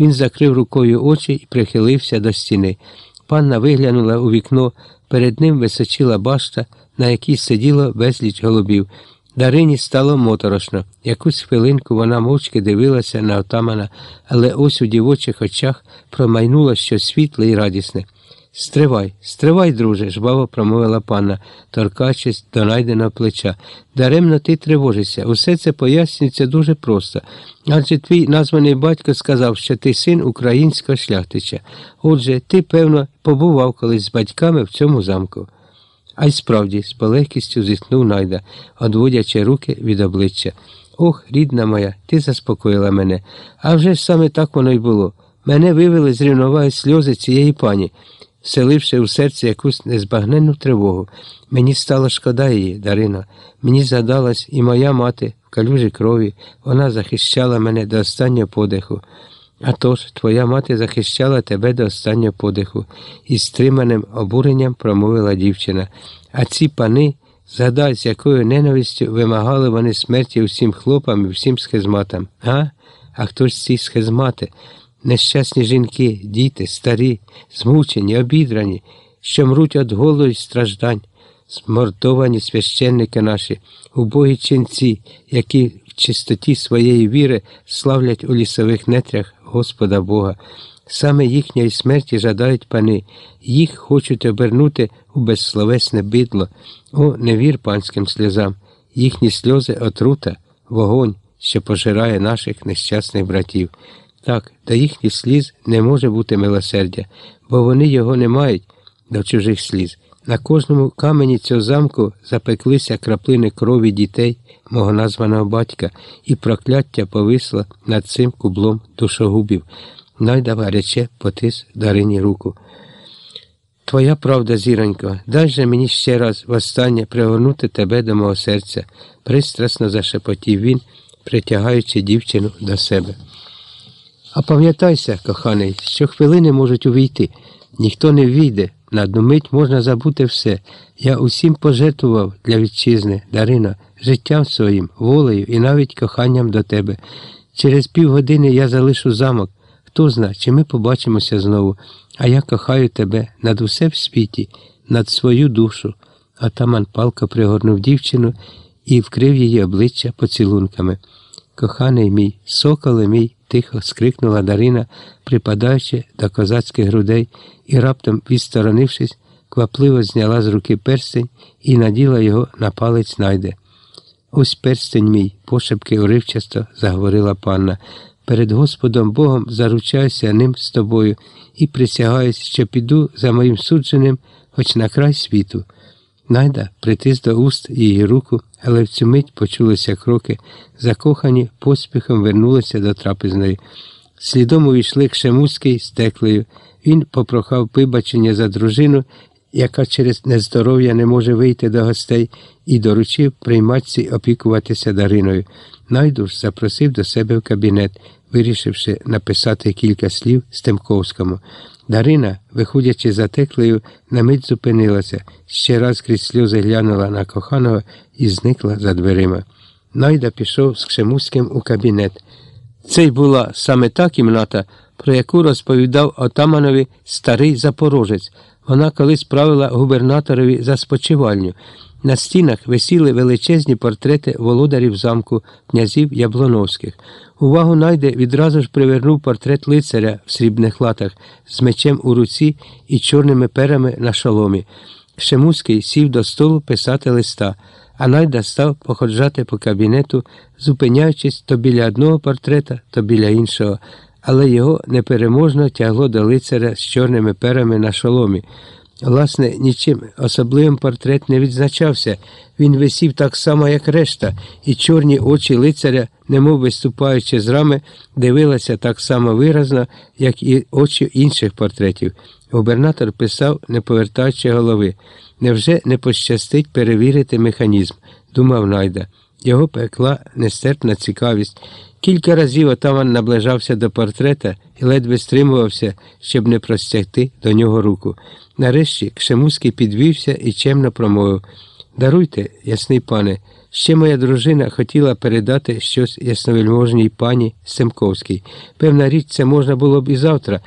Він закрив рукою очі і прихилився до стіни. Панна виглянула у вікно, перед ним височила башта, на якій сиділо безліч голубів. Дарині стало моторошно. Якусь хвилинку вона мовчки дивилася на отамана, але ось у дівочих очах промайнуло щось світле і радісне. Стривай, стривай, друже, жваво промовила панна, торкаючись до найденого плеча. Даремно ти тривожишся. Усе це пояснюється дуже просто. Адже твій названий батько сказав, що ти син українського шляхтича. Отже, ти, певно, побував колись з батьками в цьому замку. А й справді, з полегкістю зітхнув найда, одводячи руки від обличчя. Ох, рідна моя, ти заспокоїла мене. А вже ж саме так воно й було. Мене вивели з рівноваги сльози цієї пані, вселивши у серці якусь незбагненну тривогу. Мені стало шкода її, Дарина. Мені згадалась і моя мати в калюжі крові, вона захищала мене до останнього подиху. А тож, твоя мати захищала тебе до останнього подиху, і стриманим обуренням промовила дівчина. А ці пани, згадай, з якою ненавистю вимагали вони смерті всім хлопам і всім схизматам. А? А хто ж ці схизмати? Нещасні жінки, діти, старі, змучені, обідрані, що мруть від голоду й страждань, змордовані священники наші, убогі ченці, які в чистоті своєї віри славлять у лісових нетрях Господа Бога. Саме їхньої смерті жадають пани, їх хочуть обернути у безсловесне бидло. О, не вір панським сльозам, їхні сльози отрута, вогонь, що пожирає наших нещасних братів. Так, до їхніх сліз не може бути милосердя, бо вони його не мають до чужих сліз. На кожному камені цього замку запеклися краплини крові дітей мого названого батька, і прокляття повисло над цим кублом душогубів. Найда гаряче потис Дарині руку. Твоя правда, зіронько, дай же мені ще раз востаннє пригорнути тебе до мого серця, пристрасно зашепотів він, притягаючи дівчину до себе. А пам'ятайся, коханий, що хвилини можуть увійти, ніхто не війде. На одну мить можна забути все. Я усім пожертвував для вітчизни, Дарина, життям своїм, волею і навіть коханням до тебе. Через півгодини я залишу замок. Хто зна, чи ми побачимося знову, а я кохаю тебе над усе в світі, над свою душу. Атаман палко пригорнув дівчину і вкрив її обличчя поцілунками. Коханий мій, соколе мій, тихо скрикнула Дарина, припадаючи до козацьких грудей, і раптом, відсторонившись, квапливо зняла з руки перстень і наділа його на палець найде. Ось перстень мій, пошепки уривчасто заговорила панна. Перед Господом Богом заручаюся ним з тобою і присягаюсь, що піду за моїм судженим хоч на край світу. Найда притис до уст її руку, але в цю мить почулися кроки, закохані поспіхом вернулися до трапезної. Слідом увійшли Кшемуський з теклею. Він попрохав вибачення за дружину, яка через нездоров'я не може вийти до гостей, і доручив прийматці опікуватися Дариною. Найдуш запросив до себе в кабінет, вирішивши написати кілька слів Стемковському. Дарина, виходячи за теклею, на мить зупинилася, ще раз крізь сльози глянула на коханого і зникла за дверима. Найда пішов з Кшемуським у кабінет. Це й була саме та кімната, про яку розповідав отаманові старий запорожець. Вона колись правила губернаторові за спочивальню. На стінах висіли величезні портрети володарів замку, князів Яблоновських. Увагу найде відразу ж привернув портрет лицаря в срібних латах з мечем у руці і чорними перами на шоломі. Шемуський сів до столу писати листа, а найда став походжати по кабінету, зупиняючись то біля одного портрета, то біля іншого, але його непереможно тягло до лицаря з чорними перами на шоломі. Власне, нічим особливим портрет не відзначався. Він висів так само, як решта, і чорні очі лицаря, немов виступаючи з рами, дивилися так само виразно, як і очі інших портретів. Губернатор писав, не повертаючи голови. Невже не пощастить перевірити механізм? думав Найда. Його пекла нестерпна цікавість. Кілька разів отаман наближався до портрета і ледве стримувався, щоб не простягти до нього руку. Нарешті Кшемуський підвівся і чемно промовив Даруйте, ясний пане, Ще моя дружина хотіла передати щось ясновельможній пані Семковській. Певна річ, це можна було б і завтра,